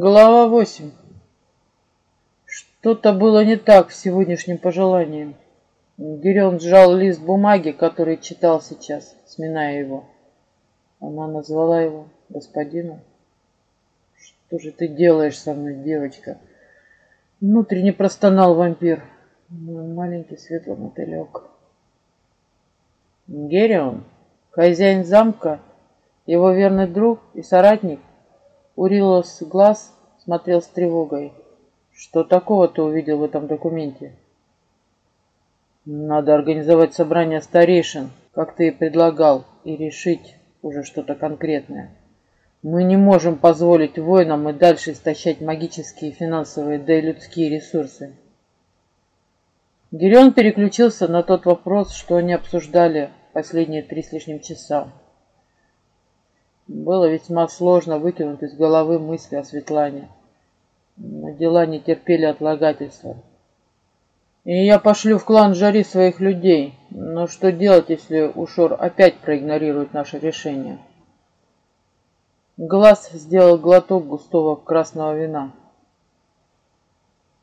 Глава 8. Что-то было не так с сегодняшним пожеланием. Гирион сжал лист бумаги, который читал сейчас, сминая его. Она назвала его господином. Что же ты делаешь со мной, девочка? Внутренне простонал вампир. Мой маленький светлый мотылек. Герион, хозяин замка, его верный друг и соратник, Урилос глаз смотрел с тревогой. Что такого ты увидел в этом документе? Надо организовать собрание старейшин, как ты и предлагал, и решить уже что-то конкретное. Мы не можем позволить воинам и дальше истощать магические, финансовые, да и людские ресурсы. Гирион переключился на тот вопрос, что они обсуждали последние три с лишним часа. Было весьма сложно выкинуть из головы мысли о Светлане. Но дела не терпели отлагательства. И я пошлю в клан Жари своих людей. Но что делать, если Ушор опять проигнорирует наше решение? Глаз сделал глоток густого красного вина.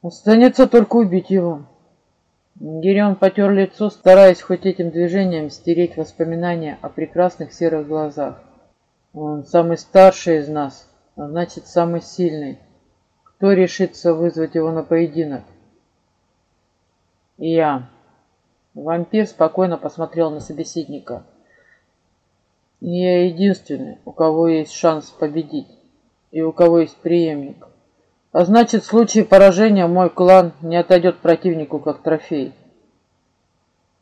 Останется только убить его. Гирион потер лицо, стараясь хоть этим движением стереть воспоминания о прекрасных серых глазах. Он самый старший из нас, а значит, самый сильный. Кто решится вызвать его на поединок? Я. Вампир спокойно посмотрел на собеседника. Я единственный, у кого есть шанс победить, и у кого есть преемник. А значит, в случае поражения мой клан не отойдет противнику как трофей.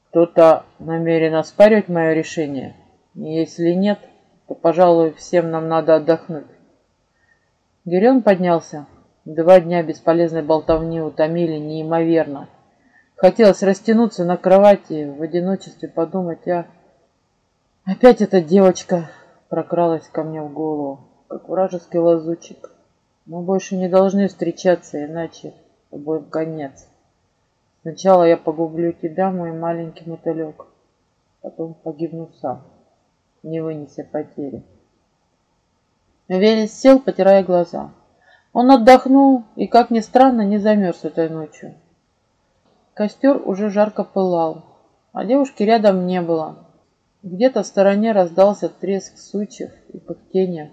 Кто-то намерен оспаривать мое решение? Если нет, пожалуй, всем нам надо отдохнуть. Гирион поднялся. Два дня бесполезной болтовни утомили неимоверно. Хотелось растянуться на кровати, в одиночестве подумать, а... Опять эта девочка прокралась ко мне в голову, как вражеский лазучик. Мы больше не должны встречаться, иначе обоим конец. Сначала я погублю тебя, мой маленький мотылек, потом погибну сам не вынеся потери. Велес сел, потирая глаза. Он отдохнул и, как ни странно, не замерз этой ночью. Костер уже жарко пылал, а девушки рядом не было. Где-то в стороне раздался треск сучьев и пыхтение.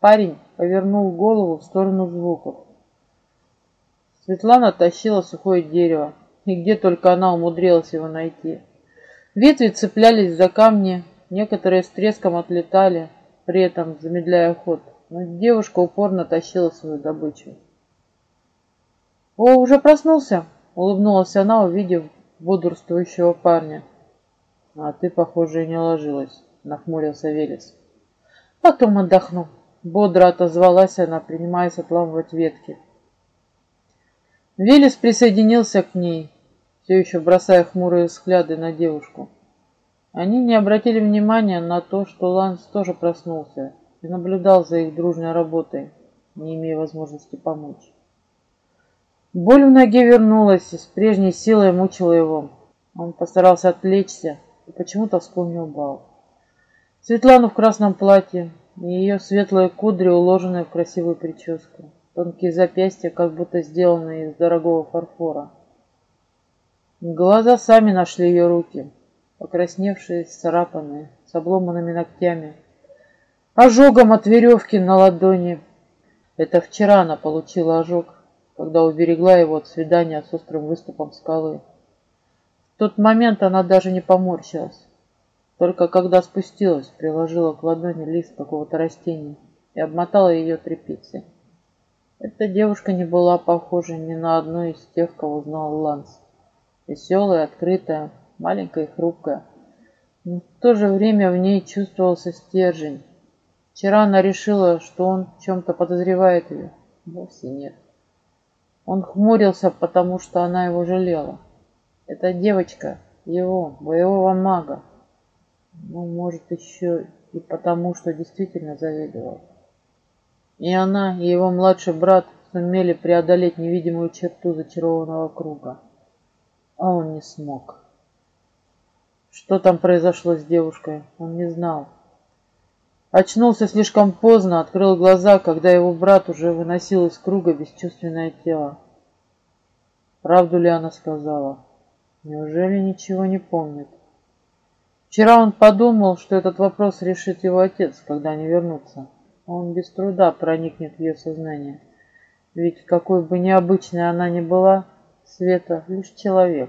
Парень повернул голову в сторону звуков. Светлана тащила сухое дерево, и где только она умудрилась его найти. Ветви цеплялись за камни, Некоторые с треском отлетали, при этом замедляя ход, но девушка упорно тащила свою добычу. «О, уже проснулся!» — улыбнулась она, увидев бодрствующего парня. «А ты, похоже, и не ложилась», — нахмурился Велес. «Потом отдохну», — бодро отозвалась она, принимаясь отламывать ветки. Велес присоединился к ней, все еще бросая хмурые взгляды на девушку. Они не обратили внимания на то, что Ланс тоже проснулся и наблюдал за их дружной работой, не имея возможности помочь. Боль в ноге вернулась и с прежней силой мучила его. Он постарался отвлечься и почему-то вспомнил бал. Светлану в красном платье и ее светлые кудри, уложенные в красивую прическу. Тонкие запястья, как будто сделанные из дорогого фарфора. Глаза сами нашли ее руки – покрасневшие, царапанные, с обломанными ногтями, ожогом от веревки на ладони. Это вчера она получила ожог, когда уберегла его от свидания с острым выступом скалы. В тот момент она даже не поморщилась. Только когда спустилась, приложила к ладони лист какого-то растения и обмотала ее тряпицей. Эта девушка не была похожа ни на одну из тех, кого знал Ланс. Веселая, открытая, маленькая и хрупкая. Но в то же время в ней чувствовался стержень. Вчера она решила, что он чем-то подозревает ее. Вовсе нет. Он хмурился, потому что она его жалела. Эта девочка, его, боевого мага. Ну, может, еще и потому, что действительно завидовал. И она, и его младший брат сумели преодолеть невидимую черту зачарованного круга. А он не смог. Что там произошло с девушкой, он не знал. Очнулся слишком поздно, открыл глаза, когда его брат уже выносил из круга бесчувственное тело. Правду ли она сказала? Неужели ничего не помнит? Вчера он подумал, что этот вопрос решит его отец, когда они вернутся. Он без труда проникнет в ее сознание. Ведь какой бы необычной она ни была, Света лишь человек.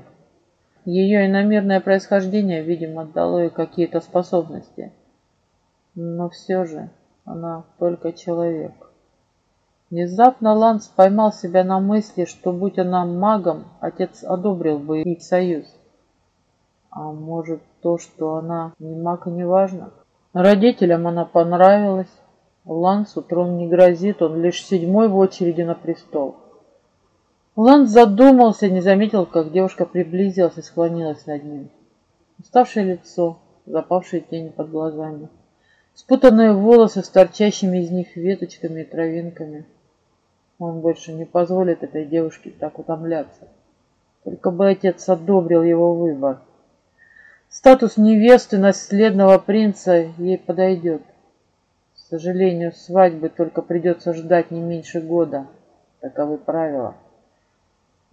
Ее иномерное происхождение, видимо, дало ей какие-то способности. Но все же она только человек. Внезапно Ланс поймал себя на мысли, что будь она магом, отец одобрил бы их союз. А может, то, что она не маг, не важно? Родителям она понравилась. Лансу трон не грозит, он лишь седьмой в очереди на престол. Ланс задумался, не заметил, как девушка приблизилась и склонилась над ним. Уставшее лицо, запавшие тени под глазами, спутанные волосы с торчащими из них веточками и травинками. Он больше не позволит этой девушке так утомляться. Только бы отец одобрил его выбор. Статус невесты наследного принца ей подойдет. К сожалению, свадьбы только придется ждать не меньше года. Таковы правила.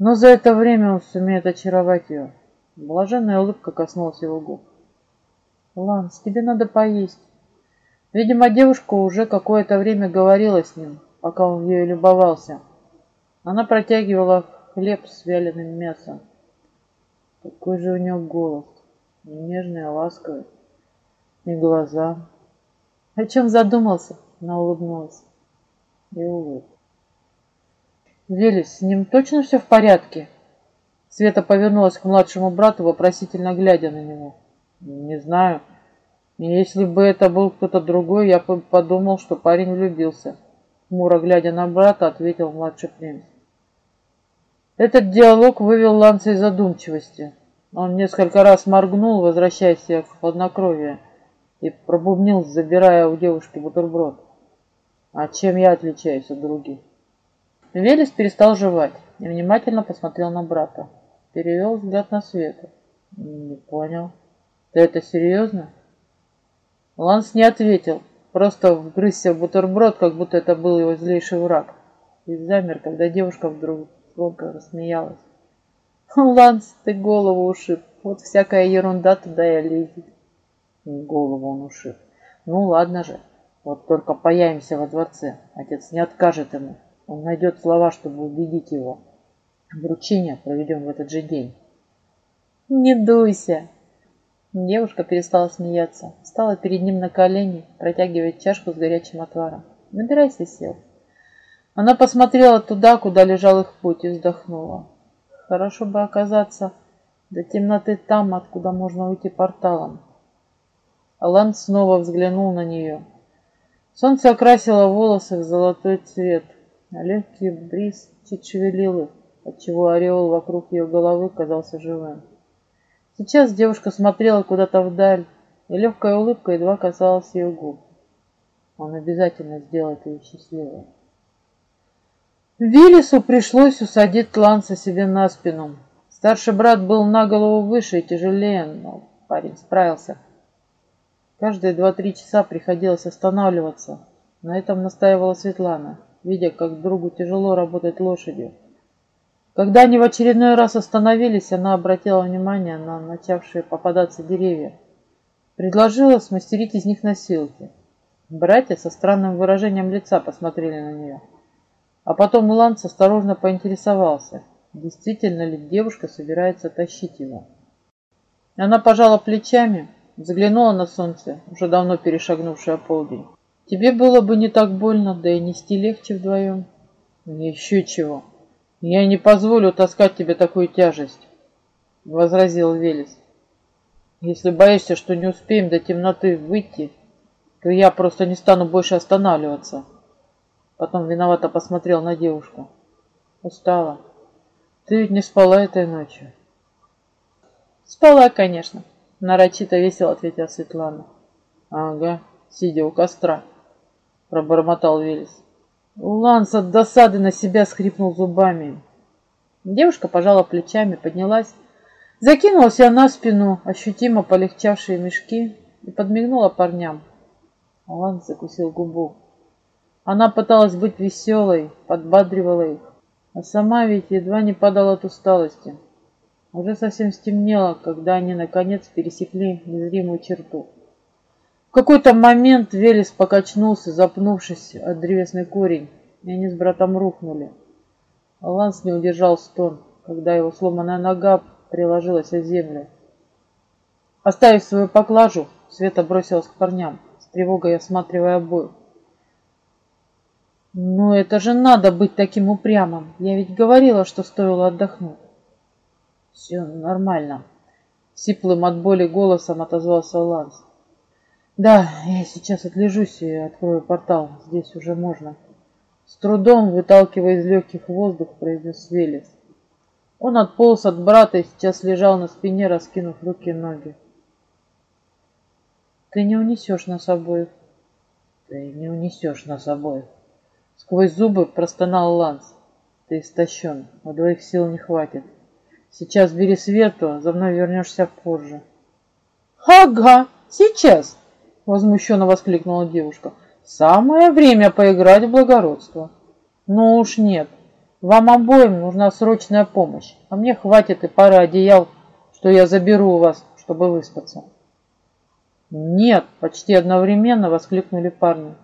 Но за это время он сумеет очаровать ее. Блаженная улыбка коснулась его губ. «Ланс, тебе надо поесть». Видимо, девушка уже какое-то время говорила с ним, пока он ею любовался. Она протягивала хлеб с вяленым мясом. Какой же у нее голос, нежный, ласковый, и глаза. О чем задумался? Она улыбнулась. И улыбка. Велес, с ним точно все в порядке? Света повернулась к младшему брату, вопросительно глядя на него. Не знаю. Если бы это был кто-то другой, я бы подумал, что парень влюбился. Мура, глядя на брата, ответил младший принц. Этот диалог вывел Ланца из задумчивости. Он несколько раз моргнул, возвращаясь в хладнокровие, и пробубнил, забирая у девушки бутерброд. А чем я отличаюсь от других? Велес перестал жевать и внимательно посмотрел на брата. Перевел взгляд на Свету. Не понял. Ты это серьезно? Ланс не ответил, просто вгрызся в бутерброд, как будто это был его злейший враг. И замер, когда девушка вдруг громко рассмеялась. Ланс, ты голову ушиб. Вот всякая ерунда туда и лезет. Голову он ушиб. Ну ладно же, вот только появимся во дворце. Отец не откажет ему. Он найдет слова, чтобы убедить его. Вручение проведем в этот же день. Не дуйся. Девушка перестала смеяться, встала перед ним на колени, протягивая чашку с горячим отваром. Набирайся сел. Она посмотрела туда, куда лежал их путь, и вздохнула. Хорошо бы оказаться до темноты там, откуда можно уйти порталом. Алан снова взглянул на нее. Солнце окрасило волосы в золотой цвет – легкий бриз чуть шевелил их, отчего ореол вокруг ее головы казался живым. Сейчас девушка смотрела куда-то вдаль, и легкая улыбка едва касалась ее губ. Он обязательно сделает ее счастливой. Виллису пришлось усадить Ланса себе на спину. Старший брат был на голову выше и тяжелее, но парень справился. Каждые два-три часа приходилось останавливаться. На этом настаивала Светлана видя, как другу тяжело работать лошадью. Когда они в очередной раз остановились, она обратила внимание на начавшие попадаться деревья. Предложила смастерить из них носилки. Братья со странным выражением лица посмотрели на нее. А потом Ланс осторожно поинтересовался, действительно ли девушка собирается тащить его. Она пожала плечами, взглянула на солнце, уже давно перешагнувшее полдень. Тебе было бы не так больно, да и нести легче вдвоем. Еще чего. Я не позволю таскать тебе такую тяжесть, возразил Велес. Если боишься, что не успеем до темноты выйти, то я просто не стану больше останавливаться. Потом виновато посмотрел на девушку. Устала. Ты ведь не спала этой ночью. Спала, конечно, нарочито весело ответила Светлана. Ага, сидя у костра пробормотал Велес. Ланс от досады на себя скрипнул зубами. Девушка пожала плечами, поднялась, закинула себя на спину ощутимо полегчавшие мешки и подмигнула парням. Алан закусил губу. Она пыталась быть веселой, подбадривала их, а сама ведь едва не падала от усталости. Уже совсем стемнело, когда они наконец пересекли незримую черту. В какой-то момент Велес покачнулся, запнувшись от древесный корень, и они с братом рухнули. Ланс не удержал стон, когда его сломанная нога приложилась о землю. Оставив свою поклажу, Света бросилась к парням, с тревогой осматривая обоих. «Ну это же надо быть таким упрямым! Я ведь говорила, что стоило отдохнуть!» «Все нормально», — сиплым от боли голосом отозвался Ланс. «Да, я сейчас отлежусь и открою портал. Здесь уже можно». С трудом, выталкивая из легких воздух, произнес Велес. Он отполз от брата и сейчас лежал на спине, раскинув руки и ноги. «Ты не унесешь нас обоих». «Ты не унесешь нас обоих». Сквозь зубы простонал Ланс. «Ты истощен, а двоих сил не хватит». Сейчас бери Свету, за мной вернешься позже. Ага, сейчас, возмущенно воскликнула девушка. Самое время поиграть в благородство. Ну уж нет, вам обоим нужна срочная помощь, а мне хватит и пары одеял, что я заберу у вас, чтобы выспаться. Нет, почти одновременно воскликнули парни.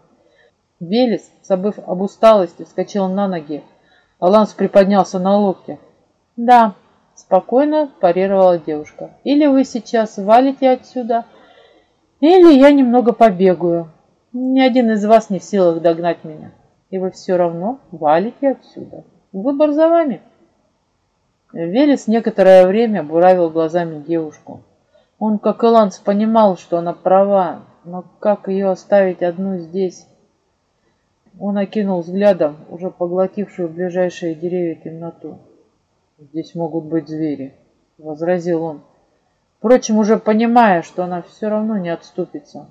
Велес, забыв об усталости, вскочил на ноги. Аланс приподнялся на локте. Да, Спокойно парировала девушка. Или вы сейчас валите отсюда, или я немного побегаю. Ни один из вас не в силах догнать меня. И вы все равно валите отсюда. Выбор за вами. Велес некоторое время буравил глазами девушку. Он, как и Ланс, понимал, что она права, но как ее оставить одну здесь? Он окинул взглядом уже поглотившую ближайшие деревья темноту. Здесь могут быть звери, возразил он. Впрочем, уже понимая, что она все равно не отступится.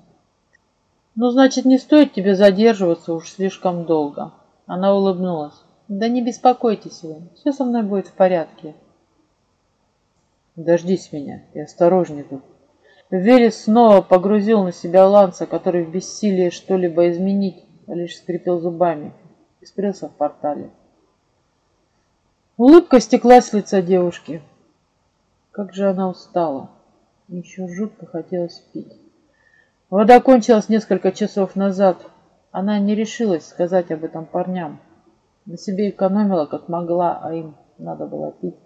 Ну, значит, не стоит тебе задерживаться уж слишком долго. Она улыбнулась. Да не беспокойтесь вы, все со мной будет в порядке. Дождись меня и осторожней тут. Велес снова погрузил на себя Ланса, который в бессилии что-либо изменить, а лишь скрипел зубами и скрылся в портале. Улыбка стекла с лица девушки. Как же она устала. Еще жутко хотелось пить. Вода кончилась несколько часов назад. Она не решилась сказать об этом парням. На себе экономила, как могла, а им надо было пить.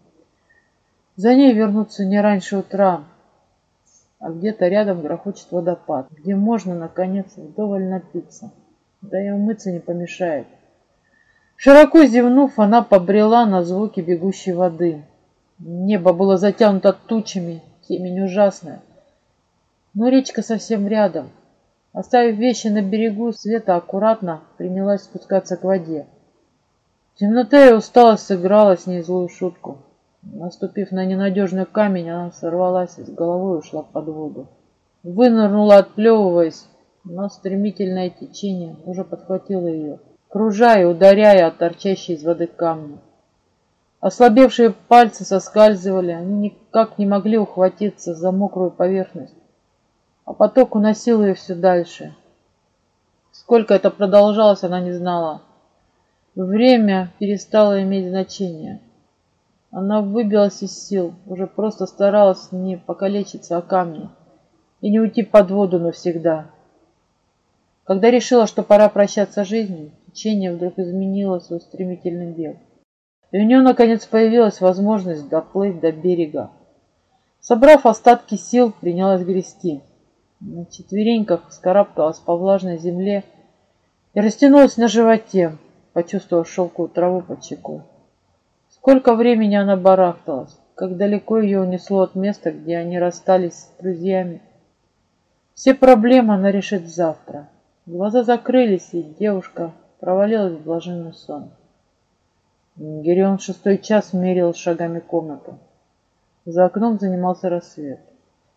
За ней вернуться не раньше утра, а где-то рядом грохочет водопад, где можно, наконец, вдоволь напиться. Да и умыться не помешает. Широко зевнув, она побрела на звуки бегущей воды. Небо было затянуто тучами, темень ужасная. Но речка совсем рядом. Оставив вещи на берегу, Света аккуратно принялась спускаться к воде. Темнота и усталость сыграла с ней злую шутку. Наступив на ненадежный камень, она сорвалась и с головой ушла под воду. Вынырнула, отплевываясь, но стремительное течение уже подхватило ее кружа и ударяя от торчащей из воды камни. Ослабевшие пальцы соскальзывали, они никак не могли ухватиться за мокрую поверхность, а поток уносил ее все дальше. Сколько это продолжалось, она не знала. Время перестало иметь значение. Она выбилась из сил, уже просто старалась не покалечиться о камни и не уйти под воду навсегда. Когда решила, что пора прощаться с жизнью, Течение вдруг изменило свой стремительный бег. И у нее, наконец, появилась возможность доплыть до берега. Собрав остатки сил, принялась грести. На четвереньках скарабкалась по влажной земле и растянулась на животе, почувствовав шелковую траву под щекой. Сколько времени она барахталась, как далеко ее унесло от места, где они расстались с друзьями. Все проблемы она решит завтра. Глаза закрылись, и девушка провалилась в блаженный сон. Герион шестой час мерил шагами комнату. За окном занимался рассвет.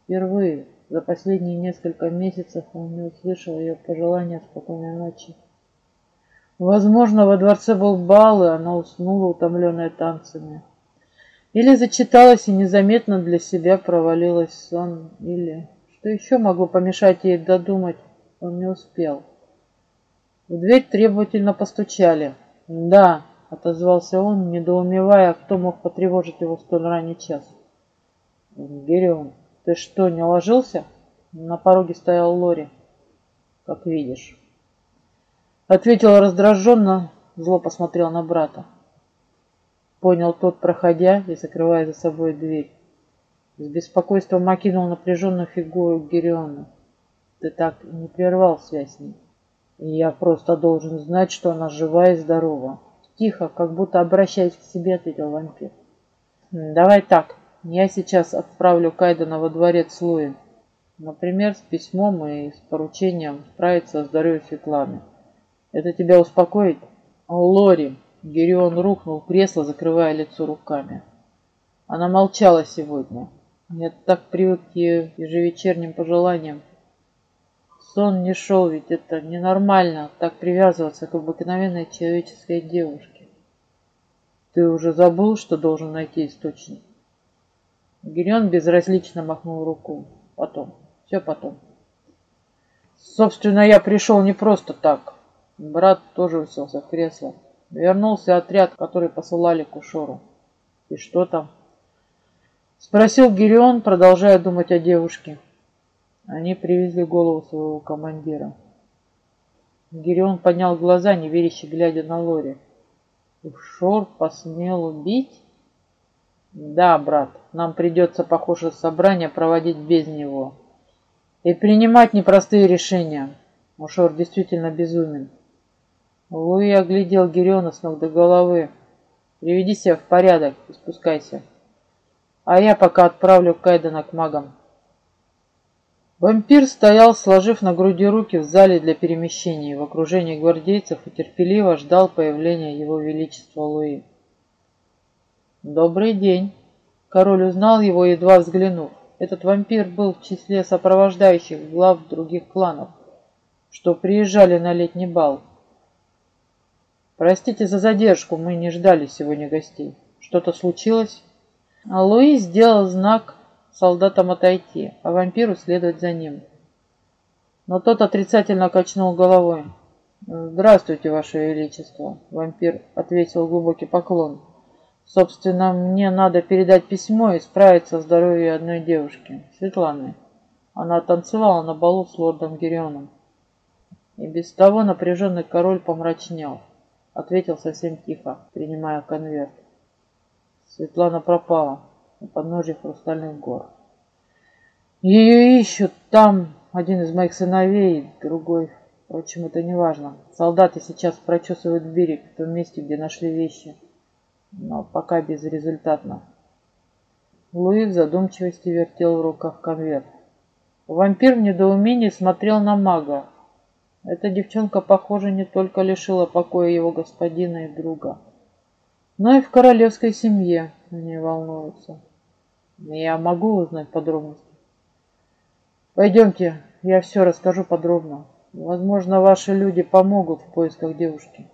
Впервые за последние несколько месяцев он не услышал ее пожелания спокойной ночи. Возможно, во дворце был бал, и она уснула, утомленная танцами. Или зачиталась и незаметно для себя провалилась сон, или, что еще могло помешать ей додумать он не успел. В дверь требовательно постучали. «Да», — отозвался он, недоумевая, кто мог потревожить его в столь ранний час. «Герион, ты что, не ложился?» На пороге стоял Лори. «Как видишь». Ответил раздраженно, зло посмотрел на брата. Понял тот, проходя и закрывая за собой дверь. С беспокойством окинул напряженную фигуру Гериона. Ты так и не прервал связь с ней. Я просто должен знать, что она жива и здорова. Тихо, как будто обращаясь к себе, ответил вампир. Давай так, я сейчас отправлю Кайдена во дворец Луи. Например, с письмом и с поручением справиться о здоровье Светланы. Это тебя успокоит? Лори, Герион рухнул в кресло, закрывая лицо руками. Она молчала сегодня. Я так привык к ее ежевечерним пожеланиям. Сон не шел, ведь это ненормально, так привязываться к обыкновенной человеческой девушке. Ты уже забыл, что должен найти источник? Гирион безразлично махнул руку. Потом, все потом. Собственно, я пришел не просто так. Брат тоже уселся в кресло. Вернулся отряд, который посылали к Ушору. И что там? Спросил Гирион, продолжая думать о девушке. Они привезли голову своего командира. Гирион поднял глаза, неверяще глядя на Лори. Ушор посмел убить? Да, брат, нам придется, похоже, собрание проводить без него. И принимать непростые решения. Ушор действительно безумен. Луи оглядел Гириона с ног до головы. Приведи себя в порядок и спускайся. А я пока отправлю Кайдена к магам. Вампир стоял, сложив на груди руки в зале для перемещений, в окружении гвардейцев и терпеливо ждал появления его величества Луи. «Добрый день!» Король узнал его, едва взглянув. Этот вампир был в числе сопровождающих глав других кланов, что приезжали на летний бал. Простите за задержку, мы не ждали сегодня гостей. Что-то случилось? А Луи сделал знак солдатам отойти, а вампиру следовать за ним. Но тот отрицательно качнул головой. «Здравствуйте, Ваше Величество!» Вампир ответил глубокий поклон. «Собственно, мне надо передать письмо и справиться о здоровье одной девушки, Светланы. Она танцевала на балу с лордом Герионом. И без того напряженный король помрачнел. Ответил совсем тихо, принимая конверт. Светлана пропала у подножия хрустальных гор. Ее ищут там один из моих сыновей, другой. Впрочем, это не важно. Солдаты сейчас прочесывают берег в том месте, где нашли вещи. Но пока безрезультатно. Луи в задумчивости вертел в руках конверт. Вампир в недоумении смотрел на мага, эта девчонка, похоже, не только лишила покоя его господина и друга, но и в королевской семье они волнуются. Я могу узнать подробности? Пойдемте, я все расскажу подробно. Возможно, ваши люди помогут в поисках девушки.